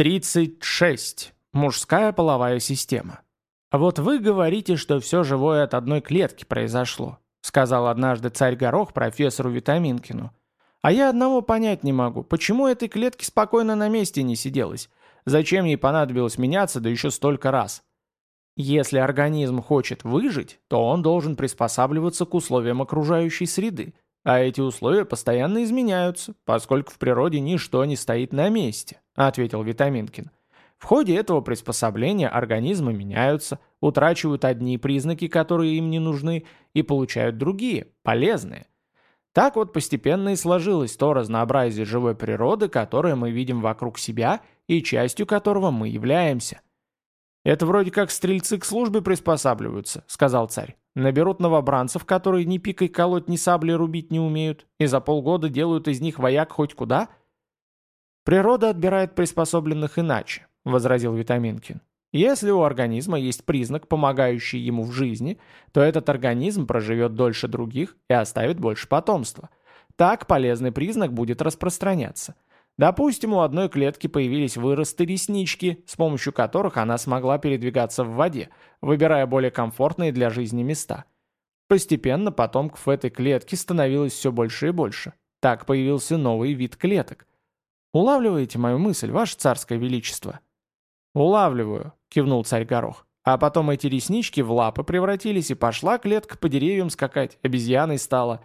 36. Мужская половая система. «Вот вы говорите, что все живое от одной клетки произошло», сказал однажды царь Горох профессору Витаминкину. «А я одного понять не могу, почему этой клетке спокойно на месте не сиделась? Зачем ей понадобилось меняться, да еще столько раз?» Если организм хочет выжить, то он должен приспосабливаться к условиям окружающей среды, а эти условия постоянно изменяются, поскольку в природе ничто не стоит на месте, ответил Витаминкин. В ходе этого приспособления организмы меняются, утрачивают одни признаки, которые им не нужны, и получают другие, полезные. Так вот постепенно и сложилось то разнообразие живой природы, которое мы видим вокруг себя и частью которого мы являемся – «Это вроде как стрельцы к службе приспосабливаются», — сказал царь. «Наберут новобранцев, которые ни пикой колоть, ни саблей рубить не умеют, и за полгода делают из них вояк хоть куда?» «Природа отбирает приспособленных иначе», — возразил Витаминкин. «Если у организма есть признак, помогающий ему в жизни, то этот организм проживет дольше других и оставит больше потомства. Так полезный признак будет распространяться». Допустим, у одной клетки появились выросты-реснички, с помощью которых она смогла передвигаться в воде, выбирая более комфортные для жизни места. Постепенно потомков этой клетки становилось все больше и больше. Так появился новый вид клеток. Улавливаете мою мысль, ваше царское величество? Улавливаю, кивнул царь Горох. А потом эти реснички в лапы превратились, и пошла клетка по деревьям скакать, обезьяной стала.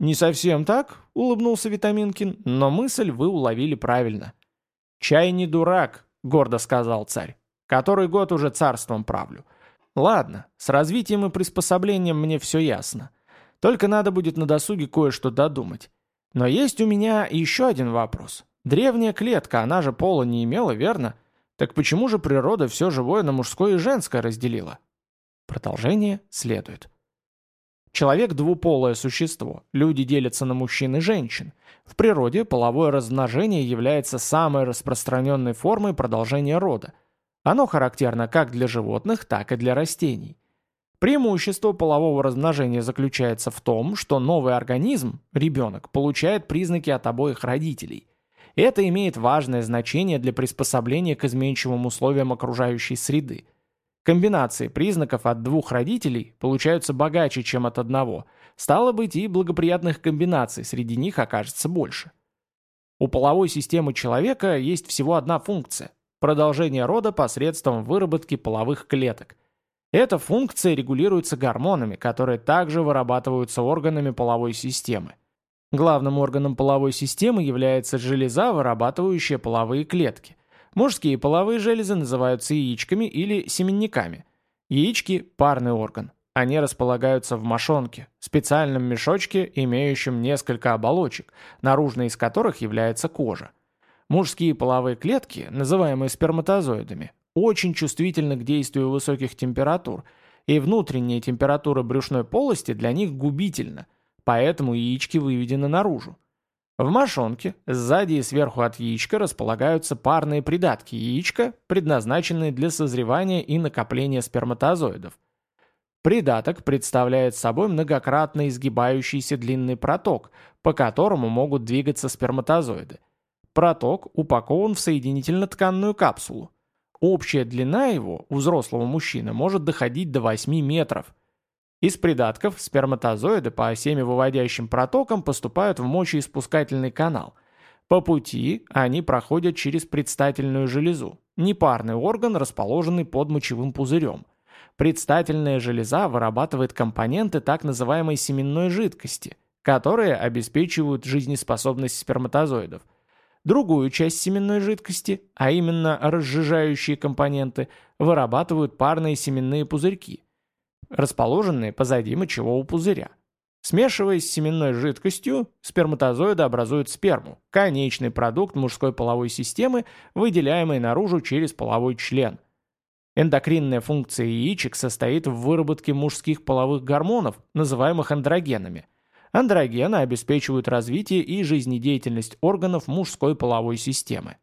«Не совсем так», — улыбнулся Витаминкин, «но мысль вы уловили правильно». «Чай не дурак», — гордо сказал царь. «Который год уже царством правлю. Ладно, с развитием и приспособлением мне все ясно. Только надо будет на досуге кое-что додумать. Но есть у меня еще один вопрос. Древняя клетка, она же пола не имела, верно? Так почему же природа все живое на мужское и женское разделила? Продолжение следует. Человек – двуполое существо. Люди делятся на мужчин и женщин. В природе половое размножение является самой распространенной формой продолжения рода. Оно характерно как для животных, так и для растений. Преимущество полового размножения заключается в том, что новый организм, ребенок, получает признаки от обоих родителей. Это имеет важное значение для приспособления к изменчивым условиям окружающей среды – Комбинации признаков от двух родителей получаются богаче, чем от одного. Стало быть, и благоприятных комбинаций среди них окажется больше. У половой системы человека есть всего одна функция – продолжение рода посредством выработки половых клеток. Эта функция регулируется гормонами, которые также вырабатываются органами половой системы. Главным органом половой системы является железа, вырабатывающая половые клетки – Мужские половые железы называются яичками или семенниками. Яички – парный орган. Они располагаются в мошонке, специальном мешочке, имеющем несколько оболочек, наружной из которых является кожа. Мужские половые клетки, называемые сперматозоидами, очень чувствительны к действию высоких температур, и внутренняя температура брюшной полости для них губительна, поэтому яички выведены наружу. В мошонке сзади и сверху от яичка располагаются парные придатки яичка, предназначенные для созревания и накопления сперматозоидов. Придаток представляет собой многократно изгибающийся длинный проток, по которому могут двигаться сперматозоиды. Проток упакован в соединительно-тканную капсулу. Общая длина его у взрослого мужчины может доходить до 8 метров – из придатков сперматозоиды по семявыводящим протокам поступают в мочеиспускательный канал. По пути они проходят через предстательную железу, непарный орган, расположенный под мочевым пузырем. Предстательная железа вырабатывает компоненты так называемой семенной жидкости, которые обеспечивают жизнеспособность сперматозоидов. Другую часть семенной жидкости, а именно разжижающие компоненты, вырабатывают парные семенные пузырьки расположенные позади мочевого пузыря. Смешиваясь с семенной жидкостью, сперматозоиды образуют сперму, конечный продукт мужской половой системы, выделяемый наружу через половой член. Эндокринная функция яичек состоит в выработке мужских половых гормонов, называемых андрогенами. Андрогены обеспечивают развитие и жизнедеятельность органов мужской половой системы.